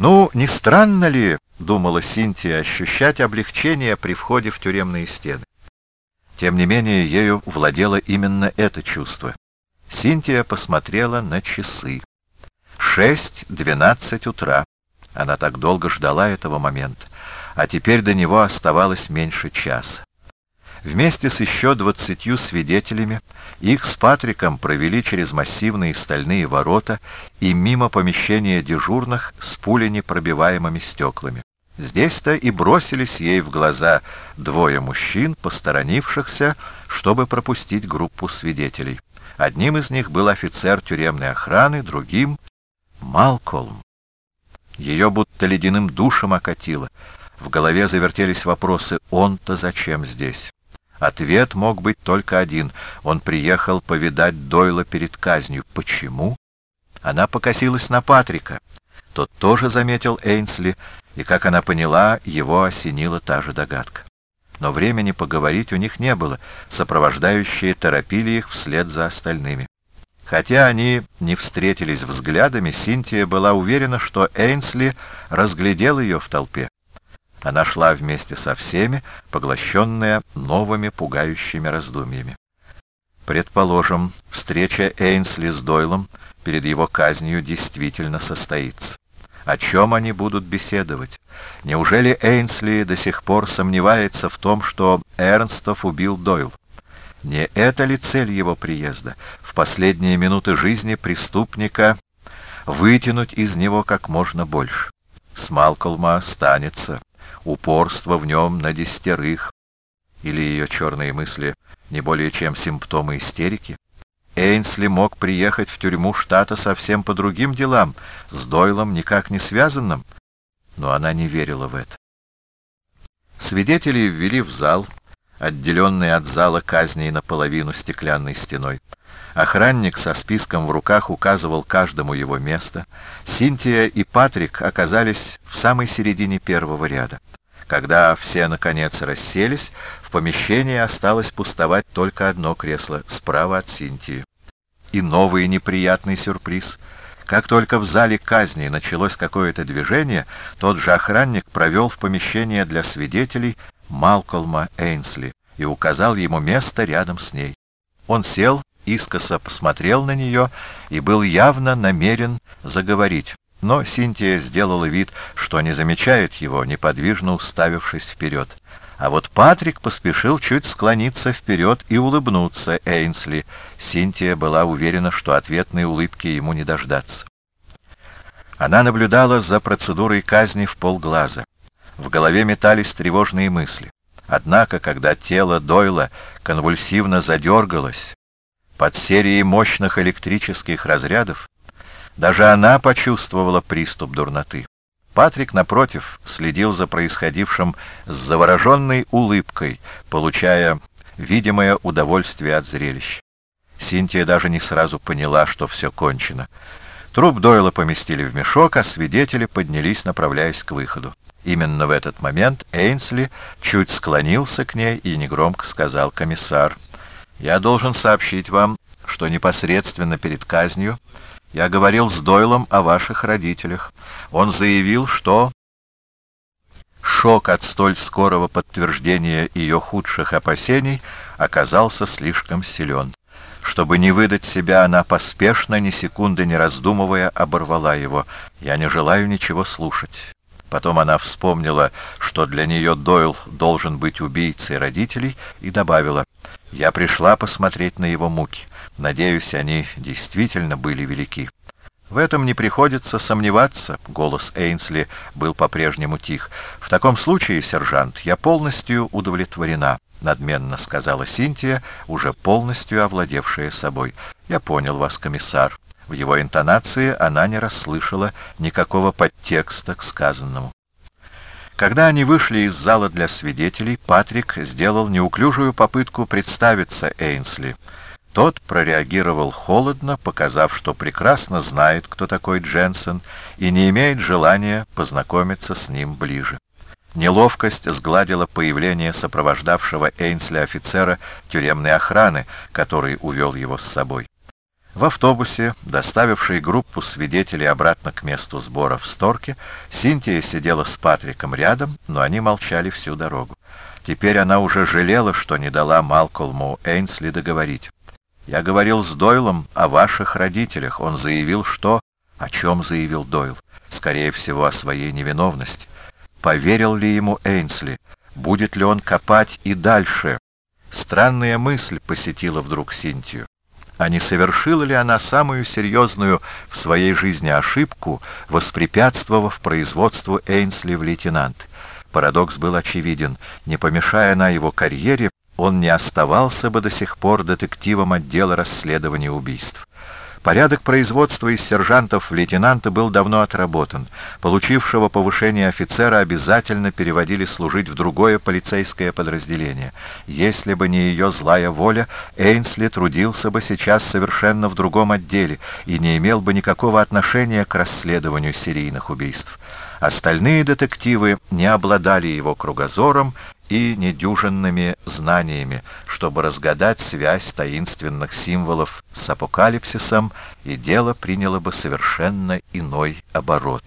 Ну, не странно ли, — думала Синтия, — ощущать облегчение при входе в тюремные стены? Тем не менее, ею владело именно это чувство. Синтия посмотрела на часы. Шесть двенадцать утра. Она так долго ждала этого момента, а теперь до него оставалось меньше часа. Вместе с еще двадцатью свидетелями их с Патриком провели через массивные стальные ворота и мимо помещения дежурных с пуленепробиваемыми стеклами. Здесь-то и бросились ей в глаза двое мужчин, посторонившихся, чтобы пропустить группу свидетелей. Одним из них был офицер тюремной охраны, другим — Малкольм. Ее будто ледяным душем окатило. В голове завертелись вопросы «Он-то зачем здесь?». Ответ мог быть только один. Он приехал повидать Дойла перед казнью. Почему? Она покосилась на Патрика. Тот тоже заметил Эйнсли, и, как она поняла, его осенила та же догадка. Но времени поговорить у них не было, сопровождающие торопили их вслед за остальными. Хотя они не встретились взглядами, Синтия была уверена, что Эйнсли разглядел ее в толпе. Она шла вместе со всеми, поглощенная новыми пугающими раздумьями. Предположим, встреча Эйнсли с Дойлом перед его казнью действительно состоится. О чем они будут беседовать? Неужели Эйнсли до сих пор сомневается в том, что Эрнстов убил Дойл? Не это ли цель его приезда? В последние минуты жизни преступника вытянуть из него как можно больше. С Малкольма останется упорство в нем на десятерых, или ее черные мысли не более чем симптомы истерики. Эйнсли мог приехать в тюрьму штата совсем по другим делам, с Дойлом никак не связанным, но она не верила в это. Свидетелей ввели в зал, отделенный от зала казней наполовину стеклянной стеной. Охранник со списком в руках указывал каждому его место. Синтия и Патрик оказались в самой середине первого ряда. Когда все, наконец, расселись, в помещении осталось пустовать только одно кресло, справа от Синтии. И новый неприятный сюрприз. Как только в зале казни началось какое-то движение, тот же охранник провел в помещение для свидетелей Малкольма Эйнсли и указал ему место рядом с ней. Он сел, искоса посмотрел на нее и был явно намерен заговорить. Но Синтия сделала вид, что не замечает его, неподвижно уставившись вперед. А вот Патрик поспешил чуть склониться вперед и улыбнуться Эйнсли. Синтия была уверена, что ответной улыбки ему не дождаться. Она наблюдала за процедурой казни в полглаза. В голове метались тревожные мысли. Однако, когда тело Дойла конвульсивно задергалось под серией мощных электрических разрядов, даже она почувствовала приступ дурноты. Патрик, напротив, следил за происходившим с завороженной улыбкой, получая видимое удовольствие от зрелища. Синтия даже не сразу поняла, что все кончено. Труп Дойла поместили в мешок, а свидетели поднялись, направляясь к выходу. Именно в этот момент Эйнсли чуть склонился к ней и негромко сказал «Комиссар, я должен сообщить вам, что непосредственно перед казнью я говорил с Дойлом о ваших родителях. Он заявил, что... Шок от столь скорого подтверждения ее худших опасений оказался слишком силен. Чтобы не выдать себя, она поспешно, ни секунды не раздумывая, оборвала его. «Я не желаю ничего слушать». Потом она вспомнила, что для нее Дойл должен быть убийцей родителей, и добавила, «Я пришла посмотреть на его муки. Надеюсь, они действительно были велики. В этом не приходится сомневаться, голос Эйнсли был по-прежнему тих. В таком случае, сержант, я полностью удовлетворена, надменно сказала Синтия, уже полностью овладевшая собой. Я понял вас, комиссар. В его интонации она не расслышала никакого подтекста к сказанному. Когда они вышли из зала для свидетелей, Патрик сделал неуклюжую попытку представиться Эйнсли — тот прореагировал холодно, показав, что прекрасно знает, кто такой Дженсен, и не имеет желания познакомиться с ним ближе. Неловкость сгладила появление сопровождавшего Эйнсли офицера тюремной охраны, который увел его с собой. В автобусе, доставившей группу свидетелей обратно к месту сбора в Сторке, Синтия сидела с Патриком рядом, но они молчали всю дорогу. Теперь она уже жалела, что не дала Малкольму Эйнсли договорить. «Я говорил с Дойлом о ваших родителях. Он заявил, что...» «О чем заявил Дойл?» «Скорее всего, о своей невиновности. Поверил ли ему Эйнсли? Будет ли он копать и дальше?» Странная мысль посетила вдруг Синтию. А не совершила ли она самую серьезную в своей жизни ошибку, воспрепятствовав производству Эйнсли в лейтенант? Парадокс был очевиден. Не помешая на его карьере, он не оставался бы до сих пор детективом отдела расследования убийств. Порядок производства из сержантов в лейтенанта был давно отработан. Получившего повышение офицера обязательно переводили служить в другое полицейское подразделение. Если бы не ее злая воля, Эйнсли трудился бы сейчас совершенно в другом отделе и не имел бы никакого отношения к расследованию серийных убийств. Остальные детективы не обладали его кругозором и недюжинными знаниями, чтобы разгадать связь таинственных символов с апокалипсисом, и дело приняло бы совершенно иной оборот.